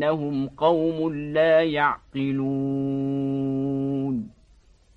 بأنهم قوم لا يعقلون